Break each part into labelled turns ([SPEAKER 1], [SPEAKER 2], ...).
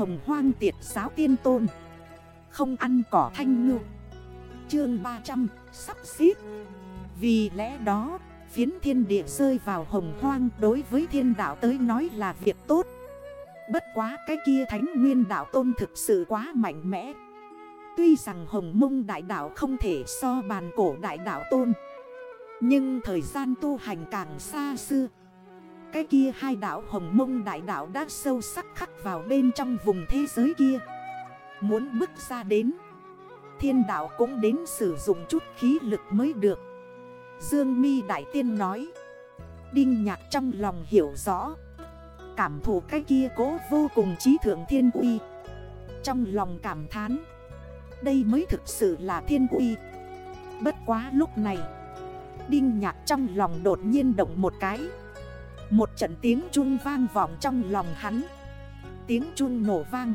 [SPEAKER 1] hồng hoang tiệt giáo tiên tôn. Không ăn cỏ thanh ngư. Chương 300 sắp xít Vì lẽ đó, phiến thiên địa rơi vào hồng hoang Đối với thiên đạo tới nói là việc tốt. Bất quá cái kia thánh nguyên đạo tôn thực sự quá mạnh mẽ. Tuy rằng hồng mông đại đạo không thể so bàn cổ đại đạo tôn, Nhưng thời gian tu hành càng xa xưa cái kia hai đạo hồng mông đại đạo đã sâu sắc khắc vào bên trong vùng thế giới kia. Muốn bước ra đến, Thiên đạo cũng đến sử dụng chút khí lực mới được. Dương mi Đại Tiên nói, Đinh nhạc trong lòng hiểu rõ, Cảm thụ cái kia cố vô cùng trí thượng thiên uy. Trong lòng cảm thán, Đây mới thực sự là thiên uy. Bất quá lúc này, Đinh nhạc trong lòng đột nhiên động một cái. Một trận tiếng chun vang vọng trong lòng hắn. Tiếng chun nổ vang.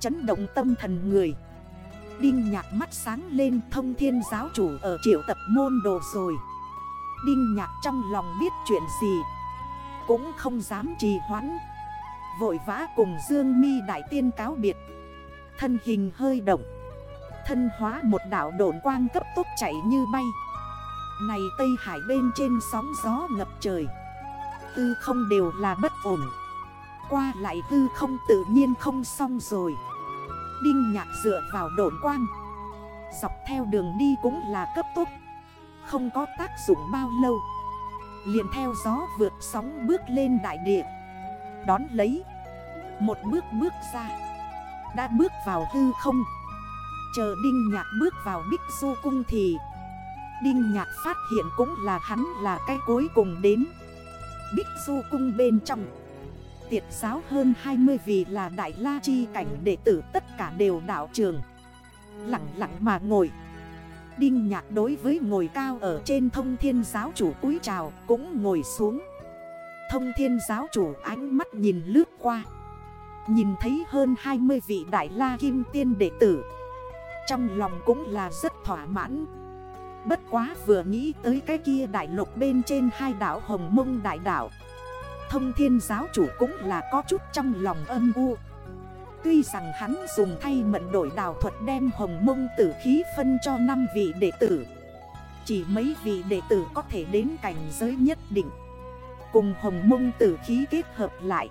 [SPEAKER 1] Chấn động tâm thần người. Đinh nhạc mắt sáng lên, thông thiên giáo chủ ở triệu tập môn đồ rồi. Đinh nhạc trong lòng biết chuyện gì? Cũng không dám trì hoãn. Vội vã cùng Dương mi Đại Tiên cáo biệt. Thân hình hơi động. Thân hóa một đảo độn quang cấp tốc chạy như bay. Này Tây Hải bên trên sóng gió ngập trời. Tư không đều là bất ổn. Qua lại tư không tự nhiên không xong rồi. Đinh nhạc dựa vào độn quang. Dọc theo đường đi cũng là cấp tốc. Không có tác dụng bao lâu. Liền theo gió vượt sóng bước lên đại địa. Đón lấy. Một bước bước ra. Đã bước vào hư không. Chờ Đinh Nhạc bước vào Bích Du Cung thì, Đinh Nhạc phát hiện cũng là hắn là cái cuối cùng đến. Bích Du Cung bên trong. Tiệt giáo hơn 20 vị là Đại La Chi cảnh đệ tử, tất cả đều đảo trường. Lặng lặng mà ngồi. Đinh nhạc đối với ngồi cao ở trên thông thiên giáo chủ cúi trào cũng ngồi xuống. Thông thiên giáo chủ ánh mắt nhìn lướt qua. Nhìn thấy hơn 20 vị đại la kim tiên đệ tử. Trong lòng cũng là rất thỏa mãn. Bất quá vừa nghĩ tới cái kia đại lục bên trên hai đảo Hồng Mông đại đảo. Thông thiên giáo chủ cũng là có chút trong lòng âm u. Tuy rằng hắn dùng thay mận đổi đào thuật đem hồng mông tử khí phân cho 5 vị đệ tử. Chỉ mấy vị đệ tử có thể đến cảnh giới nhất định. Cùng hồng mông tử khí kết hợp lại.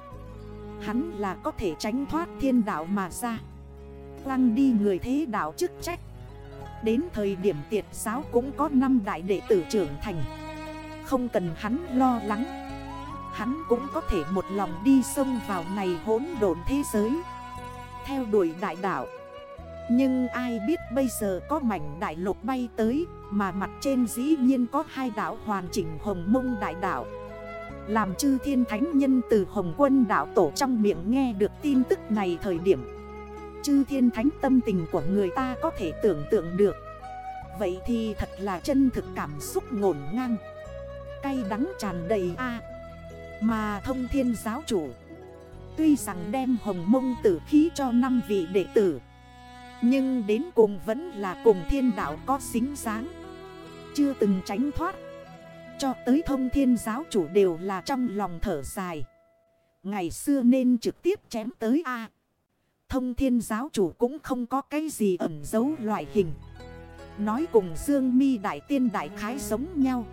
[SPEAKER 1] Hắn là có thể tránh thoát thiên đạo mà ra. Quăng đi người thế đạo chức trách. Đến thời điểm tiệt giáo cũng có 5 đại đệ tử trưởng thành. Không cần hắn lo lắng. Hắn cũng có thể một lòng đi sông vào này hỗn độn thế giới. Theo đuổi đại đảo Nhưng ai biết bây giờ có mảnh đại lục bay tới, Mà mặt trên dĩ nhiên có hai đảo hoàn chỉnh hồng mông đại đảo Làm chư thiên thánh nhân từ hồng quân đảo tổ trong miệng nghe được tin tức này thời điểm Chư thiên thánh tâm tình của người ta có thể tưởng tượng được. Vậy thì thật là chân thực cảm xúc ngổn ngang. Cay đắng tràn đầy a. Mà thông thiên giáo chủ, Tuy rằng đem hồng mông tử khí cho 5 vị đệ tử, Nhưng đến cùng vẫn là cùng thiên đạo có xính sáng Chưa từng tránh thoát. Cho tới thông thiên giáo chủ đều là trong lòng thở dài. Ngày xưa nên trực tiếp chém tới A. Thông thiên giáo chủ cũng không có cái gì ẩn giấu loại hình Nói cùng Dương mi Đại Tiên Đại Khái giống nhau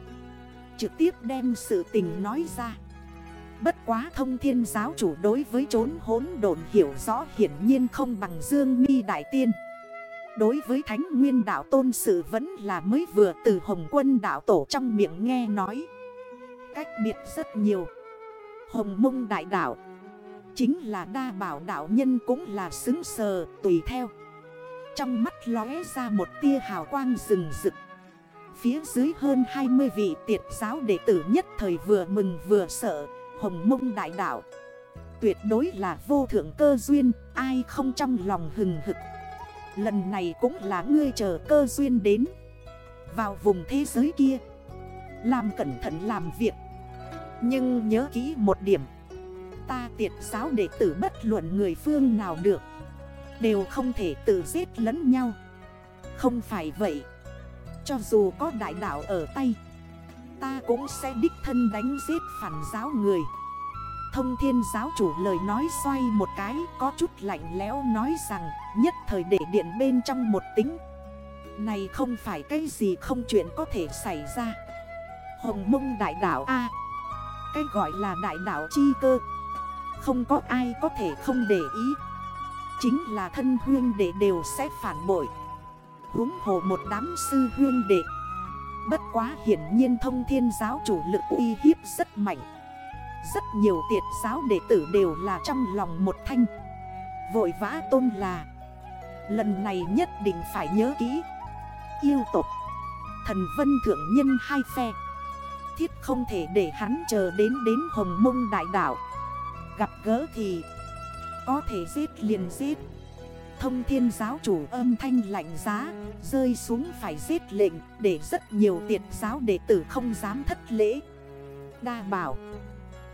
[SPEAKER 1] Trực tiếp đem sự tình nói ra Bất quá thông thiên giáo chủ đối với trốn hốn đồn hiểu rõ hiển nhiên không bằng Dương mi Đại Tiên. Đối với Thánh Nguyên Đạo Tôn Sự vẫn là mới vừa từ Hồng Quân Đạo Tổ trong miệng nghe nói. Cách biệt rất nhiều. Hồng Mông Đại Đạo. Chính là đa bảo đạo nhân cũng là xứng sờ, tùy theo. Trong mắt lóe ra một tia hào quang rừng rực. Phía dưới hơn 20 vị tiệt giáo đệ tử nhất thời vừa mừng vừa sợ, hồng mông đại đạo Tuyệt đối là vô thượng cơ duyên, Ai không trong lòng hừng hực Lần này cũng là ngươi chờ cơ duyên đến Vào vùng thế giới kia, Làm cẩn thận làm việc Nhưng nhớ kỹ một điểm Ta tiệt giáo đệ tử bất luận người phương nào được. Đều không thể tự giết lẫn nhau. Không phải vậy. Cho dù có đại đạo ở tay, Ta cũng sẽ đích thân đánh giết phản giáo người. Thông thiên giáo chủ lời nói xoay một cái, Có chút lạnh lẽo nói rằng, Nhất thời để điện bên trong một tính. Này không phải cái gì không chuyện có thể xảy ra. Hồng mông đại đảo A. Cái gọi là đại đảo chi cơ. Không có ai có thể không để ý. Chính là thân huyên đệ đều sẽ phản bội. Húng hồ một đám sư huyên đệ. Bất quá hiển nhiên thông thiên giáo chủ lực uy hiếp rất mạnh. Rất nhiều tiệt giáo đệ tử đều là trong lòng một thanh. Vội vã tôn là, Lần này nhất định phải nhớ kỹ. Yêu tộc, Thần vân thượng nhân hai phe. Thiết không thể để hắn chờ đến đến hồng mông đại đảo Gặp gỡ thì Có thể giết liền giết. Thông thiên giáo chủ âm thanh lạnh giá, Rơi xuống phải giết lệnh Để rất nhiều tiệt giáo đệ tử không dám thất lễ. Đa bảo,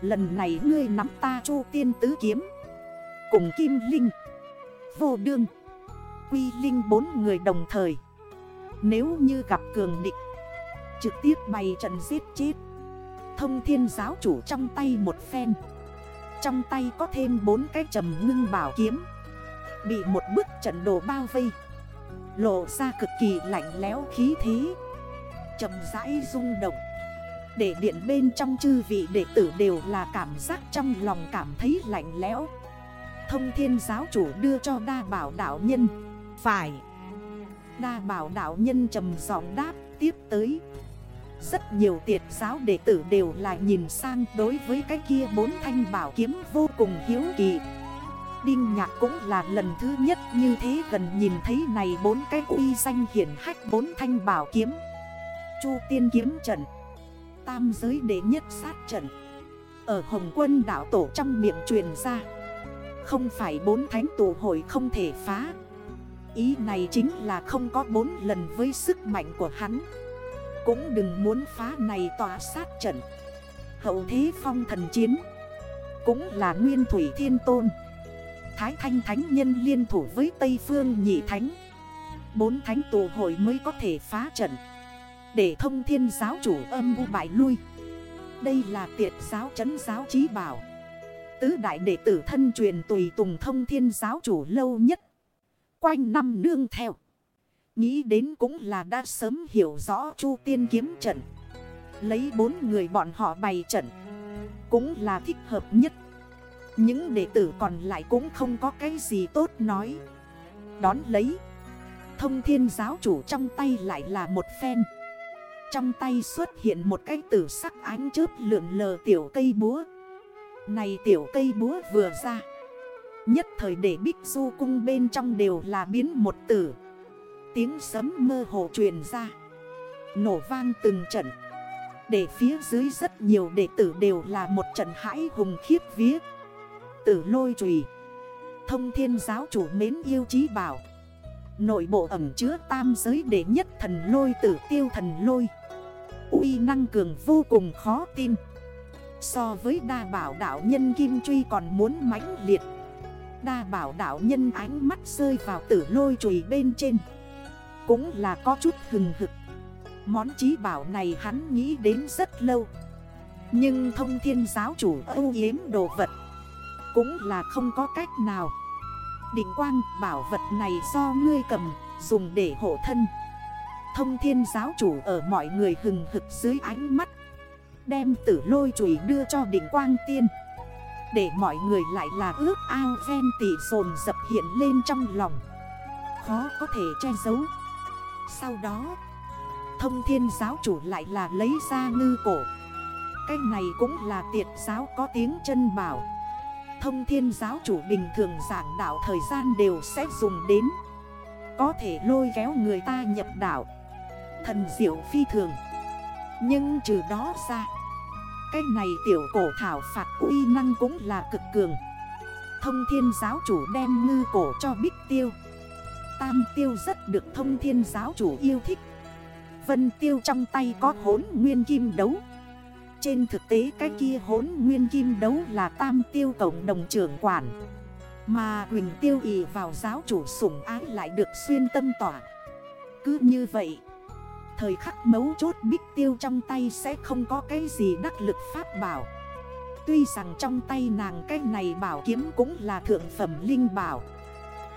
[SPEAKER 1] Lần này ngươi nắm ta chu tiên tứ kiếm, Cùng kim linh, Vô đương, Quy linh bốn người đồng thời. Nếu như gặp cường địch, Trực tiếp bày trận giết chết. Thông thiên giáo chủ trong tay một phen. Trong tay có thêm bốn cái trầm ngưng bảo kiếm. Bị một bức trận đồ bao vây. Lộ ra cực kỳ lạnh lẽo khí thế. Chầm rãi rung động. Để điện bên trong chư vị đệ tử đều là cảm giác trong lòng cảm thấy lạnh lẽo. Thông thiên giáo chủ đưa cho đa bảo đạo nhân. Phải. Đa bảo đạo nhân trầm giọng đáp tiếp tới. Rất nhiều tiệt giáo đệ tử đều là nhìn sang đối với cái kia bốn thanh bảo kiếm vô cùng hiếu kỳ. Đinh Nhạc cũng là lần thứ nhất như thế gần nhìn thấy này bốn cái uy danh hiển hách bốn thanh bảo kiếm. Chu tiên kiếm trận, Tam giới đệ nhất sát trận. Ở Hồng quân đảo tổ trong miệng truyền ra, Không phải bốn thánh tổ hội không thể phá. Ý này chính là không có bốn lần với sức mạnh của hắn. Cũng đừng muốn phá này tỏa sát trận. Hậu thế phong thần chiến. Cũng là nguyên thủy thiên tôn. Thái Thanh Thánh Nhân liên thủ với Tây Phương Nhị Thánh. Bốn thánh tù hội mới có thể phá trận. Để thông thiên giáo chủ âm u bại lui. Đây là tiệt giáo trấn giáo trí bảo. Tứ đại đệ tử thân truyền tùy tùng thông thiên giáo chủ lâu nhất. Quanh năm nương theo. Nghĩ đến cũng là đã sớm hiểu rõ chu tiên kiếm trận. Lấy bốn người bọn họ bày trận. Cũng là thích hợp nhất. Những đệ tử còn lại cũng không có cái gì tốt nói. Đón lấy. Thông thiên giáo chủ trong tay lại là một phen. Trong tay xuất hiện một cái tử sắc ánh chớp lượn lờ tiểu cây búa. Này tiểu cây búa vừa ra. Nhất thời để bích du cung bên trong đều là biến một tử. Tiếng sấm mơ hồ truyền ra. Nổ vang từng trận. Để phía dưới rất nhiều đệ tử đều là một trận hãi hùng khiếp viết tử lôi trùy. Thông thiên giáo chủ mến yêu chí bảo. Nội bộ ẩm chứa tam giới đệ nhất thần lôi tử tiêu thần lôi. Uy năng cường vô cùng khó tin. So với đa bảo đảo nhân Kim Truy còn muốn mãnh liệt. Đa bảo đảo nhân ánh mắt rơi vào tử lôi chùi bên trên. Cũng là có chút hừng hực. Món trí bảo này hắn nghĩ đến rất lâu. Nhưng thông thiên giáo chủ ưu yếm đồ vật cũng là không có cách nào. Định quang bảo vật này do ngươi cầm, Dùng để hộ thân. Thông thiên giáo chủ ở mọi người hừng hực dưới ánh mắt, Đem tử lôi chùy đưa cho định quang tiên. Để mọi người lại là ước ao ven tỷ sồn dập hiện lên trong lòng. Khó có thể che giấu. Sau đó, Thông thiên giáo chủ lại là lấy ra ngư cổ. Cái này cũng là tiệt giáo có tiếng chân bảo. Thông thiên giáo chủ bình thường giảng đạo thời gian đều sẽ dùng đến. Có thể lôi kéo người ta nhập đạo. Thần diệu phi thường. Nhưng trừ đó ra, Cái này tiểu cổ thảo phạt uy năng cũng là cực cường. Thông thiên giáo chủ đem ngư cổ cho bích tiêu. Tam tiêu rất được thông thiên giáo chủ yêu thích. Vân tiêu trong tay có hốn nguyên kim đấu. Trên thực tế cái kia hốn nguyên kim đấu là tam tiêu cộng đồng trưởng quản. Mà Quỳnh tiêu ý vào giáo chủ sủng ái lại được xuyên tâm tỏa. Cứ như vậy, Thời khắc mấu chốt bích tiêu trong tay sẽ không có cái gì đắc lực pháp bảo. Tuy rằng trong tay nàng cái này bảo kiếm cũng là thượng phẩm linh bảo.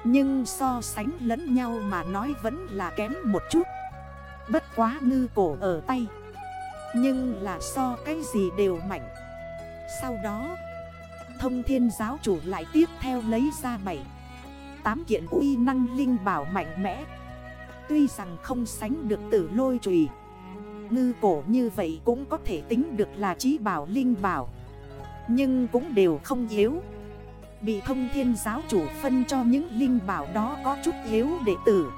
[SPEAKER 1] Nhưng so sánh lẫn nhau mà nói vẫn là kém một chút. Bất quá ngư cổ ở tay. Nhưng là so cái gì đều mạnh. Sau đó, Thông thiên giáo chủ lại tiếp theo lấy ra bảy, Tám kiện uy năng linh bảo mạnh mẽ. Tuy rằng không sánh được tử lôi trùy, Ngư cổ như vậy cũng có thể tính được là trí bảo linh bảo. Nhưng cũng đều không yếu. Bị thông thiên giáo chủ phân cho những linh bảo đó có chút yếu đệ tử.